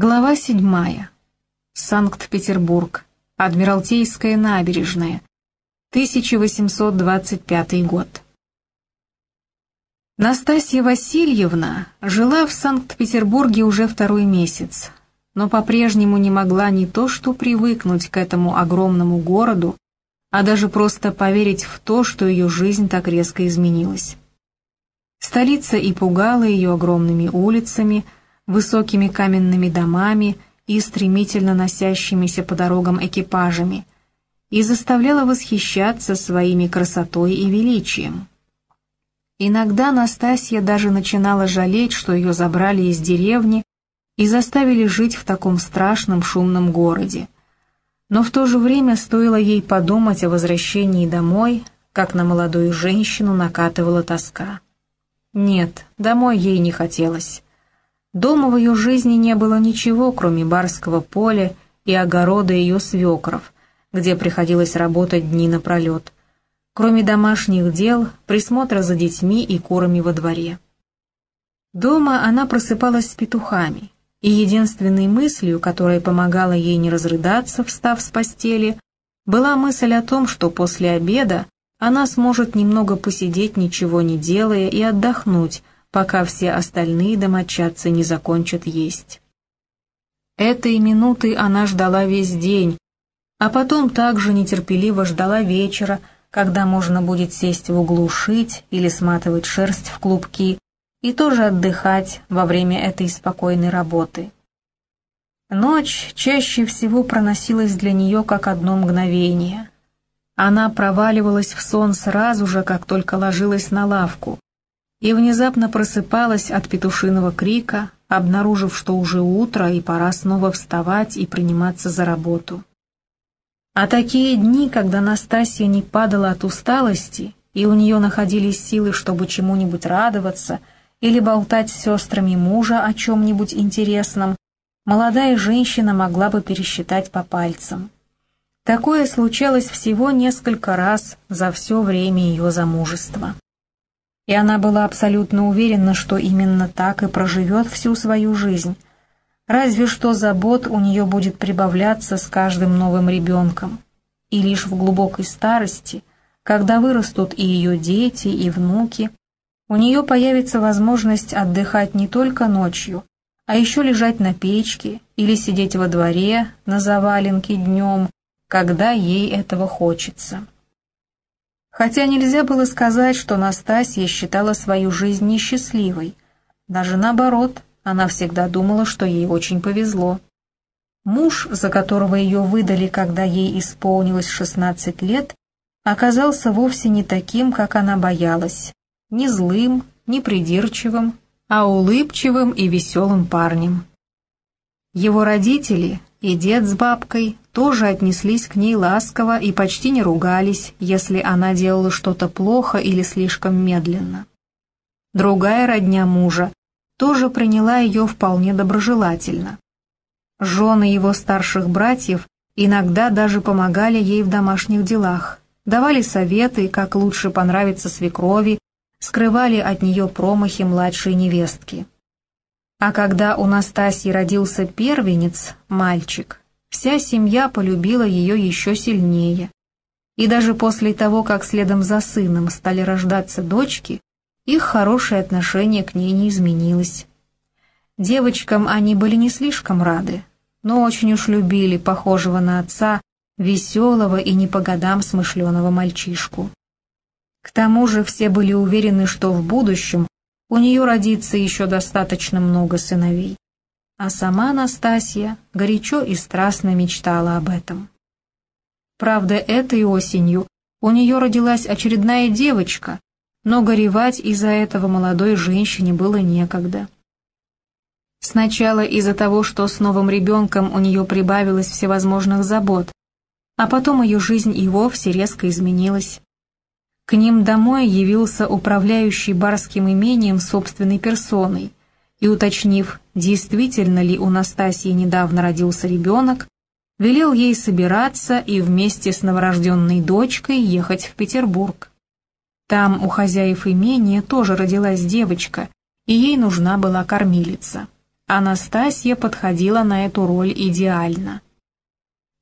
Глава седьмая. Санкт-Петербург. Адмиралтейская набережная. 1825 год. Настасья Васильевна жила в Санкт-Петербурге уже второй месяц, но по-прежнему не могла не то что привыкнуть к этому огромному городу, а даже просто поверить в то, что ее жизнь так резко изменилась. Столица и пугала ее огромными улицами – высокими каменными домами и стремительно носящимися по дорогам экипажами, и заставляла восхищаться своими красотой и величием. Иногда Настасья даже начинала жалеть, что ее забрали из деревни и заставили жить в таком страшном шумном городе. Но в то же время стоило ей подумать о возвращении домой, как на молодую женщину накатывала тоска. Нет, домой ей не хотелось. Дома в ее жизни не было ничего, кроме барского поля и огорода ее свекров, где приходилось работать дни напролет, кроме домашних дел, присмотра за детьми и курами во дворе. Дома она просыпалась с петухами, и единственной мыслью, которая помогала ей не разрыдаться, встав с постели, была мысль о том, что после обеда она сможет немного посидеть, ничего не делая, и отдохнуть, пока все остальные домочадцы не закончат есть. Этой минуты она ждала весь день, а потом также нетерпеливо ждала вечера, когда можно будет сесть в углу шить или сматывать шерсть в клубки и тоже отдыхать во время этой спокойной работы. Ночь чаще всего проносилась для нее как одно мгновение. Она проваливалась в сон сразу же, как только ложилась на лавку, и внезапно просыпалась от петушиного крика, обнаружив, что уже утро и пора снова вставать и приниматься за работу. А такие дни, когда Настасья не падала от усталости, и у нее находились силы, чтобы чему-нибудь радоваться или болтать с сестрами мужа о чем-нибудь интересном, молодая женщина могла бы пересчитать по пальцам. Такое случалось всего несколько раз за все время ее замужества и она была абсолютно уверена, что именно так и проживет всю свою жизнь. Разве что забот у нее будет прибавляться с каждым новым ребенком. И лишь в глубокой старости, когда вырастут и ее дети, и внуки, у нее появится возможность отдыхать не только ночью, а еще лежать на печке или сидеть во дворе на заваленке днем, когда ей этого хочется. Хотя нельзя было сказать, что Настасья считала свою жизнь несчастливой. Даже наоборот, она всегда думала, что ей очень повезло. Муж, за которого ее выдали, когда ей исполнилось 16 лет, оказался вовсе не таким, как она боялась, не злым, не придирчивым, а улыбчивым и веселым парнем. Его родители, и дед с бабкой тоже отнеслись к ней ласково и почти не ругались, если она делала что-то плохо или слишком медленно. Другая родня мужа тоже приняла ее вполне доброжелательно. Жены его старших братьев иногда даже помогали ей в домашних делах, давали советы, как лучше понравиться свекрови, скрывали от нее промахи младшей невестки. А когда у Настасьи родился первенец, мальчик, вся семья полюбила ее еще сильнее. И даже после того, как следом за сыном стали рождаться дочки, их хорошее отношение к ней не изменилось. Девочкам они были не слишком рады, но очень уж любили похожего на отца, веселого и не по годам смышленого мальчишку. К тому же все были уверены, что в будущем у нее родится еще достаточно много сыновей. А сама Настасья горячо и страстно мечтала об этом. Правда, этой осенью у нее родилась очередная девочка, но горевать из-за этого молодой женщине было некогда. Сначала из-за того, что с новым ребенком у нее прибавилось всевозможных забот, а потом ее жизнь и вовсе резко изменилась. К ним домой явился управляющий барским имением собственной персоной и, уточнив, действительно ли у Настасьи недавно родился ребенок, велел ей собираться и вместе с новорожденной дочкой ехать в Петербург. Там у хозяев имения тоже родилась девочка, и ей нужна была кормилица. Анастасия подходила на эту роль идеально.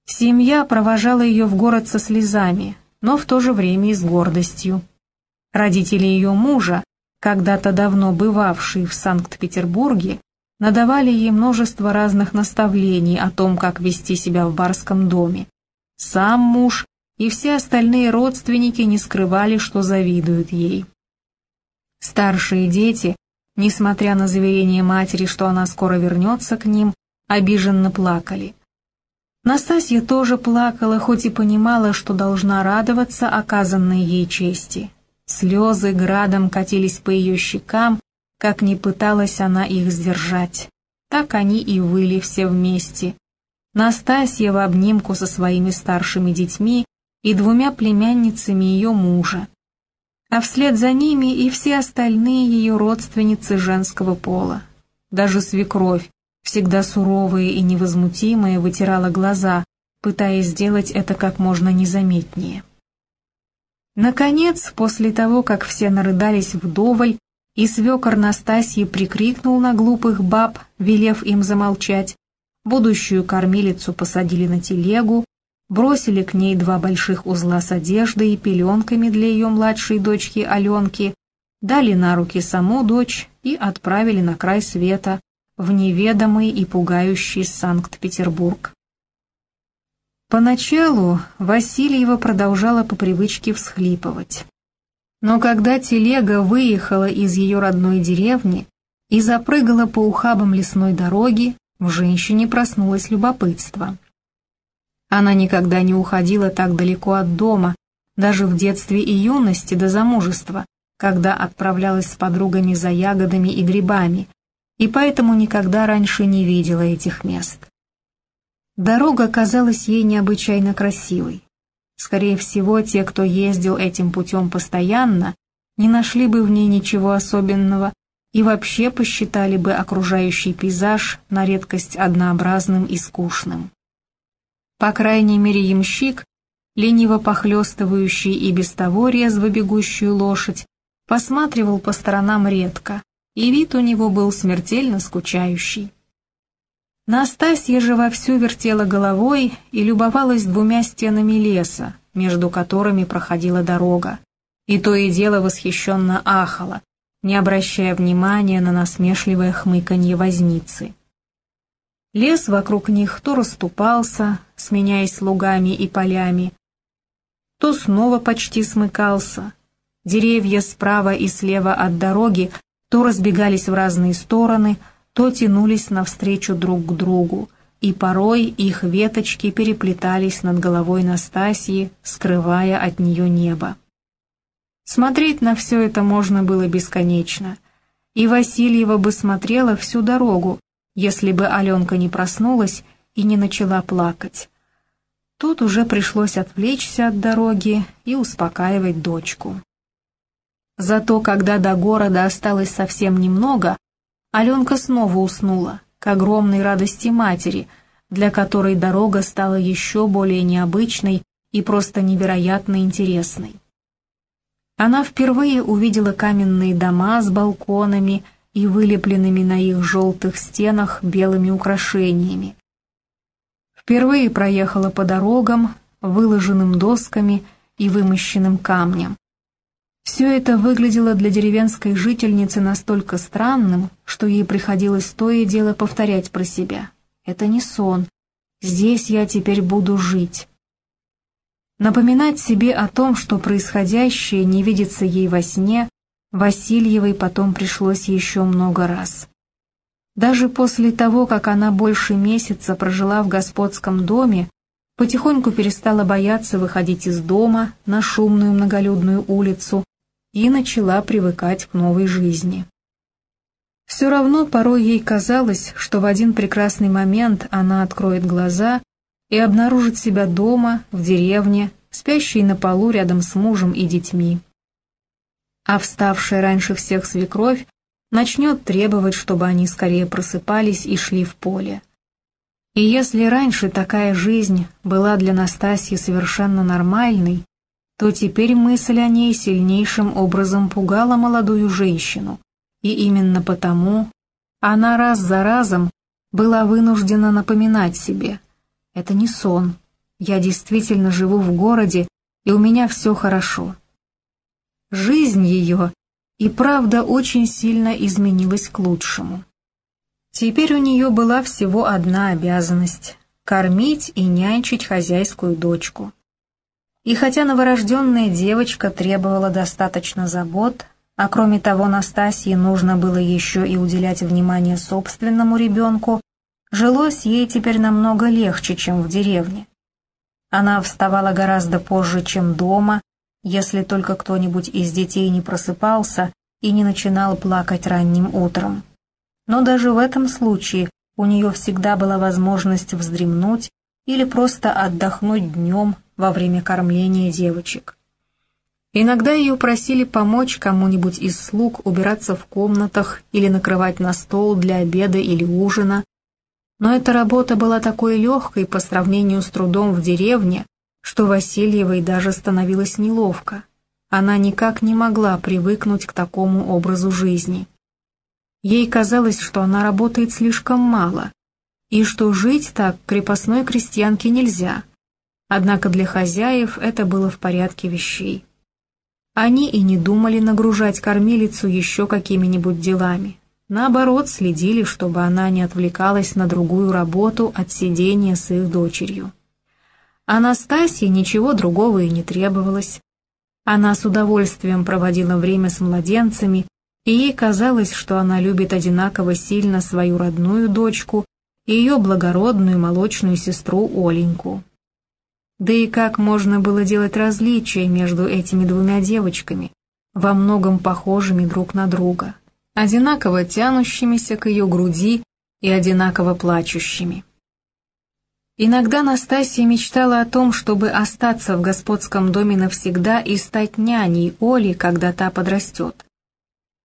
Семья провожала ее в город со слезами, но в то же время и с гордостью. Родители ее мужа, когда-то давно бывавшие в Санкт-Петербурге, надавали ей множество разных наставлений о том, как вести себя в барском доме. Сам муж и все остальные родственники не скрывали, что завидуют ей. Старшие дети, несмотря на заверение матери, что она скоро вернется к ним, обиженно плакали. Настасья тоже плакала, хоть и понимала, что должна радоваться оказанной ей чести. Слезы градом катились по ее щекам, как ни пыталась она их сдержать. Так они и выли все вместе. Настасья в обнимку со своими старшими детьми и двумя племянницами ее мужа. А вслед за ними и все остальные ее родственницы женского пола. Даже свекровь, всегда суровая и невозмутимая, вытирала глаза, пытаясь сделать это как можно незаметнее. Наконец, после того, как все нарыдались вдоволь, и свекор Настасьи прикрикнул на глупых баб, велев им замолчать, будущую кормилицу посадили на телегу, бросили к ней два больших узла с одеждой и пеленками для ее младшей дочки Аленки, дали на руки саму дочь и отправили на край света, в неведомый и пугающий Санкт-Петербург. Поначалу Васильева продолжала по привычке всхлипывать. Но когда телега выехала из ее родной деревни и запрыгала по ухабам лесной дороги, в женщине проснулось любопытство. Она никогда не уходила так далеко от дома, даже в детстве и юности до замужества, когда отправлялась с подругами за ягодами и грибами, и поэтому никогда раньше не видела этих мест. Дорога казалась ей необычайно красивой. Скорее всего, те, кто ездил этим путем постоянно, не нашли бы в ней ничего особенного и вообще посчитали бы окружающий пейзаж на редкость однообразным и скучным. По крайней мере, ямщик, лениво похлестывающий и без того резво бегущую лошадь, посматривал по сторонам редко, и вид у него был смертельно скучающий. Настасья же вовсю вертела головой и любовалась двумя стенами леса, между которыми проходила дорога, и то и дело восхищенно ахала, не обращая внимания на насмешливое хмыканье возницы. Лес вокруг них то расступался, сменяясь лугами и полями, то снова почти смыкался. Деревья справа и слева от дороги то разбегались в разные стороны, то тянулись навстречу друг к другу, и порой их веточки переплетались над головой Настасьи, скрывая от нее небо. Смотреть на все это можно было бесконечно, и Васильева бы смотрела всю дорогу, если бы Аленка не проснулась и не начала плакать. Тут уже пришлось отвлечься от дороги и успокаивать дочку. Зато когда до города осталось совсем немного, Аленка снова уснула, к огромной радости матери, для которой дорога стала еще более необычной и просто невероятно интересной. Она впервые увидела каменные дома с балконами и вылепленными на их желтых стенах белыми украшениями. Впервые проехала по дорогам, выложенным досками и вымощенным камнем. Все это выглядело для деревенской жительницы настолько странным, что ей приходилось то и дело повторять про себя. «Это не сон. Здесь я теперь буду жить». Напоминать себе о том, что происходящее не видится ей во сне, Васильевой потом пришлось еще много раз. Даже после того, как она больше месяца прожила в господском доме, потихоньку перестала бояться выходить из дома на шумную многолюдную улицу, и начала привыкать к новой жизни. Все равно порой ей казалось, что в один прекрасный момент она откроет глаза и обнаружит себя дома, в деревне, спящей на полу рядом с мужем и детьми. А вставшая раньше всех свекровь начнет требовать, чтобы они скорее просыпались и шли в поле. И если раньше такая жизнь была для Настасьи совершенно нормальной, то теперь мысль о ней сильнейшим образом пугала молодую женщину, и именно потому она раз за разом была вынуждена напоминать себе. Это не сон. Я действительно живу в городе, и у меня все хорошо. Жизнь ее и правда очень сильно изменилась к лучшему. Теперь у нее была всего одна обязанность — кормить и нянчить хозяйскую дочку. И хотя новорожденная девочка требовала достаточно забот, а кроме того Настасье нужно было еще и уделять внимание собственному ребенку, жилось ей теперь намного легче, чем в деревне. Она вставала гораздо позже, чем дома, если только кто-нибудь из детей не просыпался и не начинал плакать ранним утром. Но даже в этом случае у нее всегда была возможность вздремнуть или просто отдохнуть днем во время кормления девочек. Иногда ее просили помочь кому-нибудь из слуг убираться в комнатах или накрывать на стол для обеда или ужина, но эта работа была такой легкой по сравнению с трудом в деревне, что Васильевой даже становилось неловко. Она никак не могла привыкнуть к такому образу жизни. Ей казалось, что она работает слишком мало, и что жить так крепостной крестьянке нельзя. Однако для хозяев это было в порядке вещей. Они и не думали нагружать кормилицу еще какими-нибудь делами. Наоборот, следили, чтобы она не отвлекалась на другую работу от сидения с их дочерью. Анастасии ничего другого и не требовалось. Она с удовольствием проводила время с младенцами, и ей казалось, что она любит одинаково сильно свою родную дочку и ее благородную молочную сестру Оленьку. Да и как можно было делать различия между этими двумя девочками, во многом похожими друг на друга, одинаково тянущимися к ее груди и одинаково плачущими. Иногда Настасья мечтала о том, чтобы остаться в господском доме навсегда и стать няней Оли, когда та подрастет.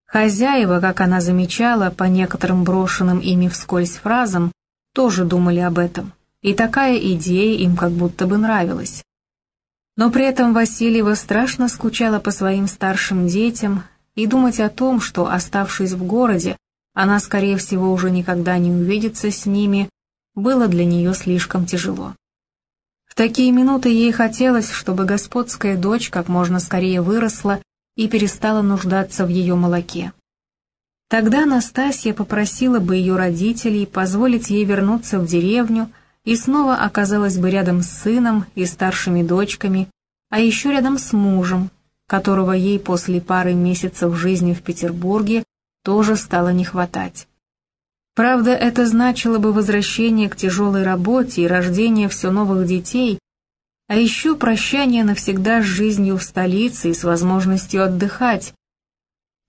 Хозяева, как она замечала по некоторым брошенным ими вскользь фразам, тоже думали об этом и такая идея им как будто бы нравилась. Но при этом Васильева страшно скучала по своим старшим детям, и думать о том, что, оставшись в городе, она, скорее всего, уже никогда не увидится с ними, было для нее слишком тяжело. В такие минуты ей хотелось, чтобы господская дочь как можно скорее выросла и перестала нуждаться в ее молоке. Тогда Настасья попросила бы ее родителей позволить ей вернуться в деревню, и снова оказалась бы рядом с сыном и старшими дочками, а еще рядом с мужем, которого ей после пары месяцев жизни в Петербурге тоже стало не хватать. Правда, это значило бы возвращение к тяжелой работе и рождение все новых детей, а еще прощание навсегда с жизнью в столице и с возможностью отдыхать,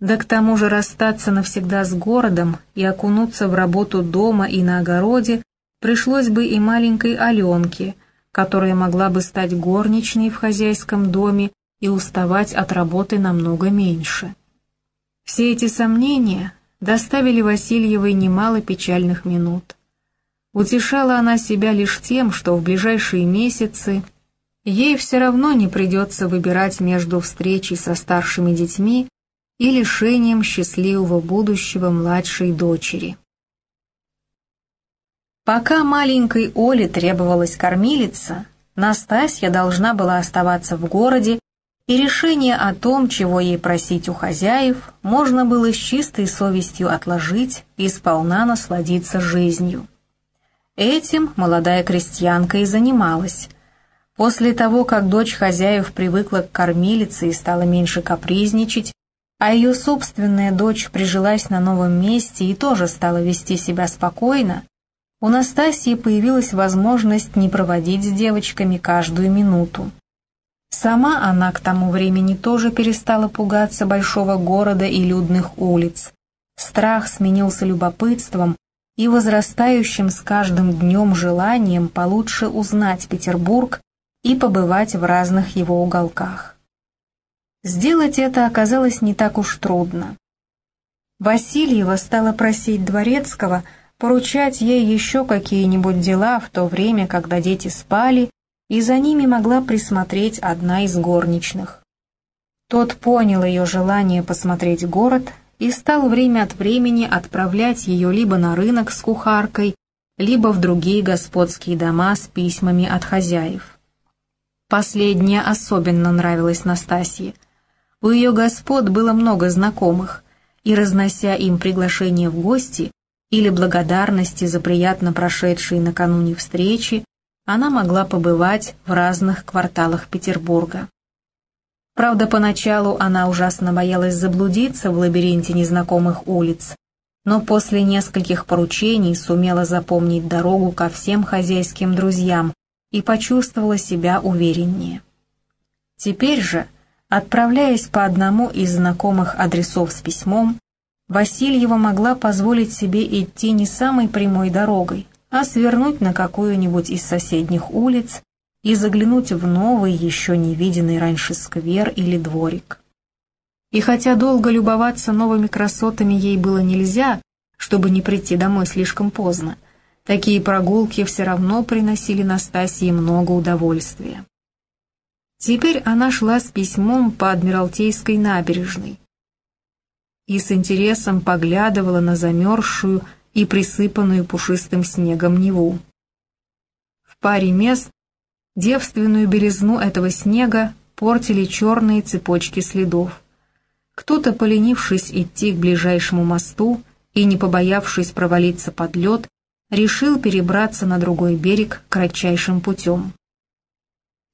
да к тому же расстаться навсегда с городом и окунуться в работу дома и на огороде пришлось бы и маленькой Аленке, которая могла бы стать горничной в хозяйском доме и уставать от работы намного меньше. Все эти сомнения доставили Васильевой немало печальных минут. Утешала она себя лишь тем, что в ближайшие месяцы ей все равно не придется выбирать между встречей со старшими детьми и лишением счастливого будущего младшей дочери. Пока маленькой Оле требовалась кормилица, Настасья должна была оставаться в городе, и решение о том, чего ей просить у хозяев, можно было с чистой совестью отложить и сполна насладиться жизнью. Этим молодая крестьянка и занималась. После того, как дочь хозяев привыкла к кормилице и стала меньше капризничать, а ее собственная дочь прижилась на новом месте и тоже стала вести себя спокойно, у Настасии появилась возможность не проводить с девочками каждую минуту. Сама она к тому времени тоже перестала пугаться большого города и людных улиц. Страх сменился любопытством и возрастающим с каждым днем желанием получше узнать Петербург и побывать в разных его уголках. Сделать это оказалось не так уж трудно. Васильева стала просить Дворецкого – поручать ей еще какие-нибудь дела в то время, когда дети спали, и за ними могла присмотреть одна из горничных. Тот понял ее желание посмотреть город и стал время от времени отправлять ее либо на рынок с кухаркой, либо в другие господские дома с письмами от хозяев. Последнее особенно нравилось Настасье. У ее господ было много знакомых, и, разнося им приглашение в гости или благодарности за приятно прошедшие накануне встречи, она могла побывать в разных кварталах Петербурга. Правда, поначалу она ужасно боялась заблудиться в лабиринте незнакомых улиц, но после нескольких поручений сумела запомнить дорогу ко всем хозяйским друзьям и почувствовала себя увереннее. Теперь же, отправляясь по одному из знакомых адресов с письмом, Васильева могла позволить себе идти не самой прямой дорогой, а свернуть на какую-нибудь из соседних улиц и заглянуть в новый, еще не виденный раньше сквер или дворик. И хотя долго любоваться новыми красотами ей было нельзя, чтобы не прийти домой слишком поздно, такие прогулки все равно приносили Настасье много удовольствия. Теперь она шла с письмом по Адмиралтейской набережной и с интересом поглядывала на замерзшую и присыпанную пушистым снегом Неву. В паре мест Девственную белизну этого снега портили черные цепочки следов. Кто-то, поленившись идти к ближайшему мосту и не побоявшись провалиться под лед, решил перебраться на другой берег кратчайшим путем.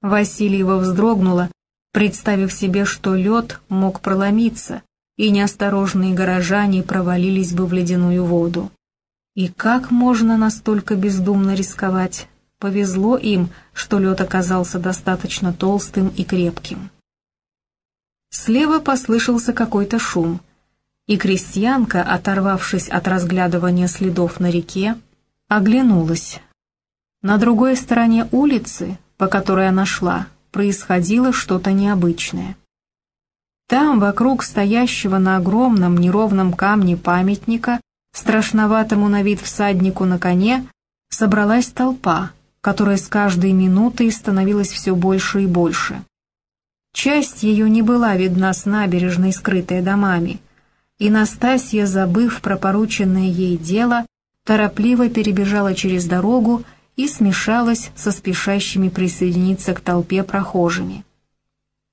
Васильева вздрогнула, представив себе, что лед мог проломиться, и неосторожные горожане провалились бы в ледяную воду. И как можно настолько бездумно рисковать? Повезло им, что лед оказался достаточно толстым и крепким. Слева послышался какой-то шум, и крестьянка, оторвавшись от разглядывания следов на реке, оглянулась. На другой стороне улицы, по которой она шла, происходило что-то необычное. Там, вокруг стоящего на огромном неровном камне памятника, страшноватому на вид всаднику на коне, собралась толпа, которая с каждой минутой становилась все больше и больше. Часть ее не была видна с набережной, скрытая домами, и Настасья, забыв про порученное ей дело, торопливо перебежала через дорогу и смешалась со спешащими присоединиться к толпе прохожими.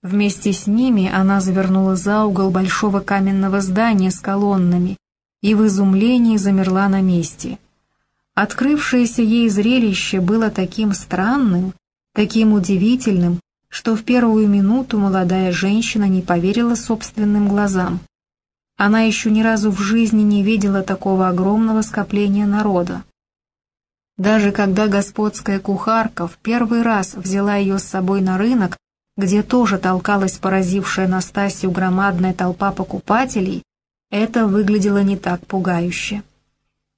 Вместе с ними она завернула за угол большого каменного здания с колоннами и в изумлении замерла на месте — Открывшееся ей зрелище было таким странным, таким удивительным, что в первую минуту молодая женщина не поверила собственным глазам. Она еще ни разу в жизни не видела такого огромного скопления народа. Даже когда господская кухарка в первый раз взяла ее с собой на рынок, где тоже толкалась поразившая Настасью громадная толпа покупателей, это выглядело не так пугающе.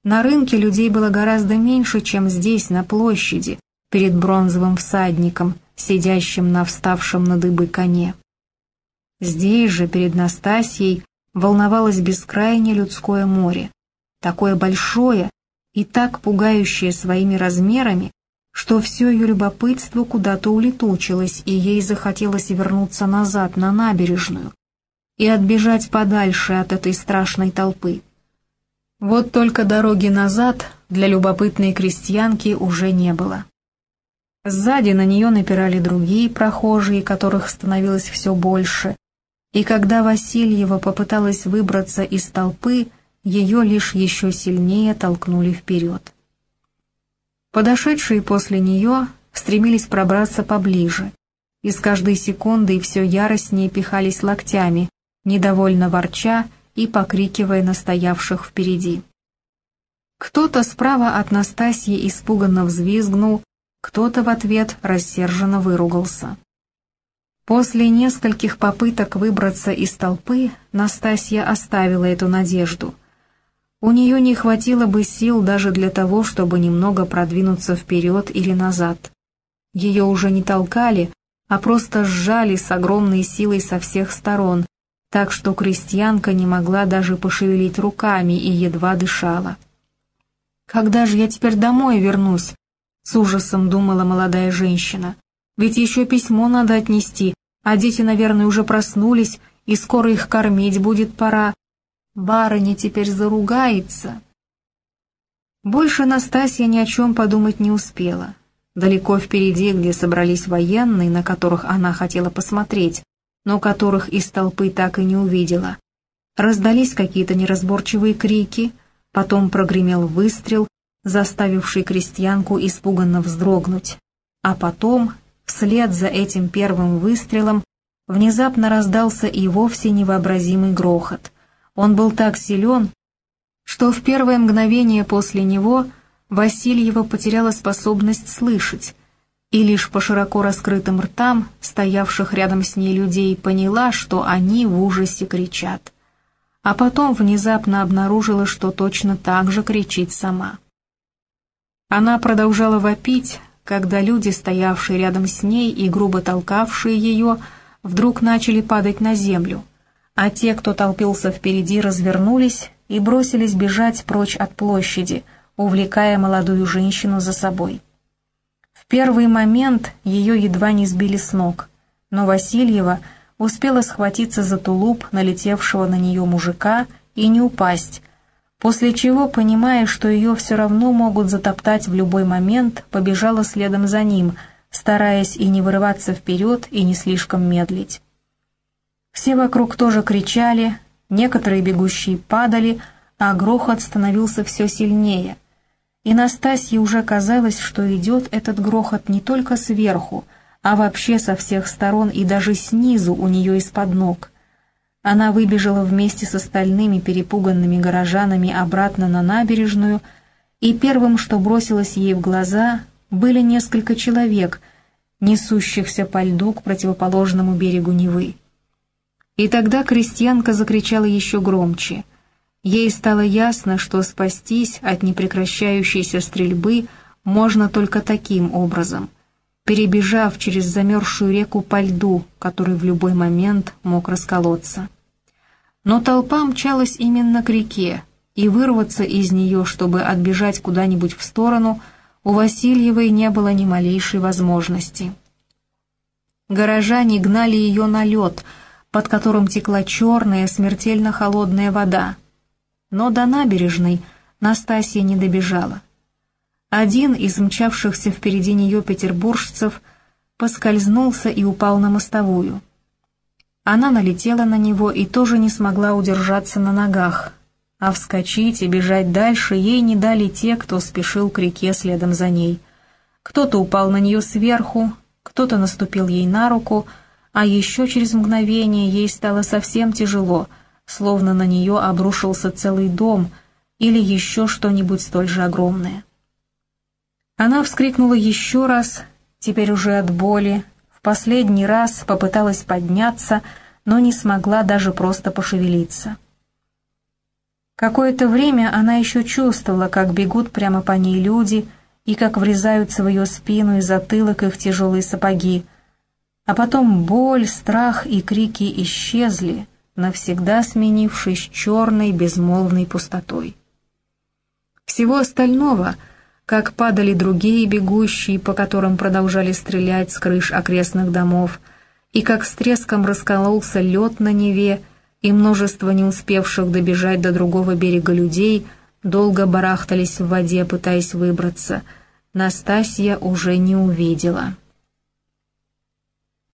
На рынке людей было гораздо меньше, чем здесь, на площади, перед бронзовым всадником, сидящим на вставшем на дыбы коне. Здесь же, перед Настасьей, волновалось бескрайнее людское море, такое большое и так пугающее своими размерами, что все ее любопытство куда-то улетучилось, и ей захотелось вернуться назад на набережную и отбежать подальше от этой страшной толпы. Вот только дороги назад для любопытной крестьянки уже не было. Сзади на нее напирали другие прохожие, которых становилось все больше, и когда Васильева попыталась выбраться из толпы, ее лишь еще сильнее толкнули вперед. Подошедшие после нее стремились пробраться поближе, и с каждой секундой все яростнее пихались локтями, недовольно ворча и покрикивая на стоявших впереди. Кто-то справа от Настасьи испуганно взвизгнул, кто-то в ответ рассерженно выругался. После нескольких попыток выбраться из толпы Настасья оставила эту надежду. У нее не хватило бы сил даже для того, чтобы немного продвинуться вперед или назад. Ее уже не толкали, а просто сжали с огромной силой со всех сторон, так что крестьянка не могла даже пошевелить руками и едва дышала. «Когда же я теперь домой вернусь?» — с ужасом думала молодая женщина. «Ведь еще письмо надо отнести, а дети, наверное, уже проснулись, и скоро их кормить будет пора. Барыня теперь заругается. Больше Настасья ни о чем подумать не успела. Далеко впереди, где собрались военные, на которых она хотела посмотреть, но которых из толпы так и не увидела. Раздались какие-то неразборчивые крики, потом прогремел выстрел, заставивший крестьянку испуганно вздрогнуть. А потом, вслед за этим первым выстрелом, внезапно раздался и вовсе невообразимый грохот. Он был так силен, что в первое мгновение после него Васильева потеряла способность слышать, и лишь по широко раскрытым ртам стоявших рядом с ней людей поняла, что они в ужасе кричат. А потом внезапно обнаружила, что точно так же кричит сама. Она продолжала вопить, когда люди, стоявшие рядом с ней и грубо толкавшие ее, вдруг начали падать на землю, а те, кто толпился впереди, развернулись и бросились бежать прочь от площади, увлекая молодую женщину за собой. В первый момент ее едва не сбили с ног, но Васильева успела схватиться за тулуп налетевшего на нее мужика и не упасть, после чего, понимая, что ее все равно могут затоптать в любой момент, побежала следом за ним, стараясь и не вырываться вперед, и не слишком медлить. Все вокруг тоже кричали, некоторые бегущие падали, а грохот становился все сильнее. И Настасье уже казалось, что идет этот грохот не только сверху, а вообще со всех сторон и даже снизу у нее из-под ног — она выбежала вместе с остальными перепуганными горожанами обратно на набережную, и первым, что бросилось ей в глаза, были несколько человек, несущихся по льду к противоположному берегу Невы. И тогда крестьянка закричала еще громче. Ей стало ясно, что спастись от непрекращающейся стрельбы можно только таким образом, перебежав через замерзшую реку по льду, который в любой момент мог расколоться. Но толпа мчалась именно к реке, и вырваться из нее, чтобы отбежать куда-нибудь в сторону, у Васильевой не было ни малейшей возможности. Горожане гнали ее на лед, под которым текла черная, смертельно холодная вода. Но до набережной Настасья не добежала. Один из мчавшихся впереди нее петербуржцев поскользнулся и упал на мостовую. Она налетела на него и тоже не смогла удержаться на ногах, а вскочить и бежать дальше ей не дали те, кто спешил к реке следом за ней. Кто-то упал на нее сверху, кто-то наступил ей на руку, а еще через мгновение ей стало совсем тяжело, словно на нее обрушился целый дом или еще что-нибудь столь же огромное. Она вскрикнула еще раз, теперь уже от боли, в последний раз попыталась подняться, но не смогла даже просто пошевелиться. Какое-то время она еще чувствовала, как бегут прямо по ней люди и как врезаются в ее спину и затылок их тяжелые сапоги, а потом боль, страх и крики исчезли, навсегда сменившись черной безмолвной пустотой. Всего остального — как падали другие бегущие, по которым продолжали стрелять с крыш окрестных домов, и как с треском раскололся лед на Неве, и множество не успевших добежать до другого берега людей долго барахтались в воде, пытаясь выбраться, Настасья уже не увидела.